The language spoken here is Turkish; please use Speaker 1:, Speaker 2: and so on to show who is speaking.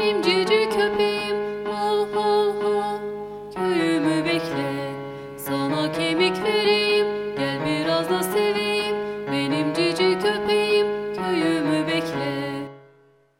Speaker 1: benim cici köpeğim. Ha ha ha Köyümü bekle. Sana kemik vereyim. Gel biraz da seveyim. Benim cici köpeğim. Köyümü bekle.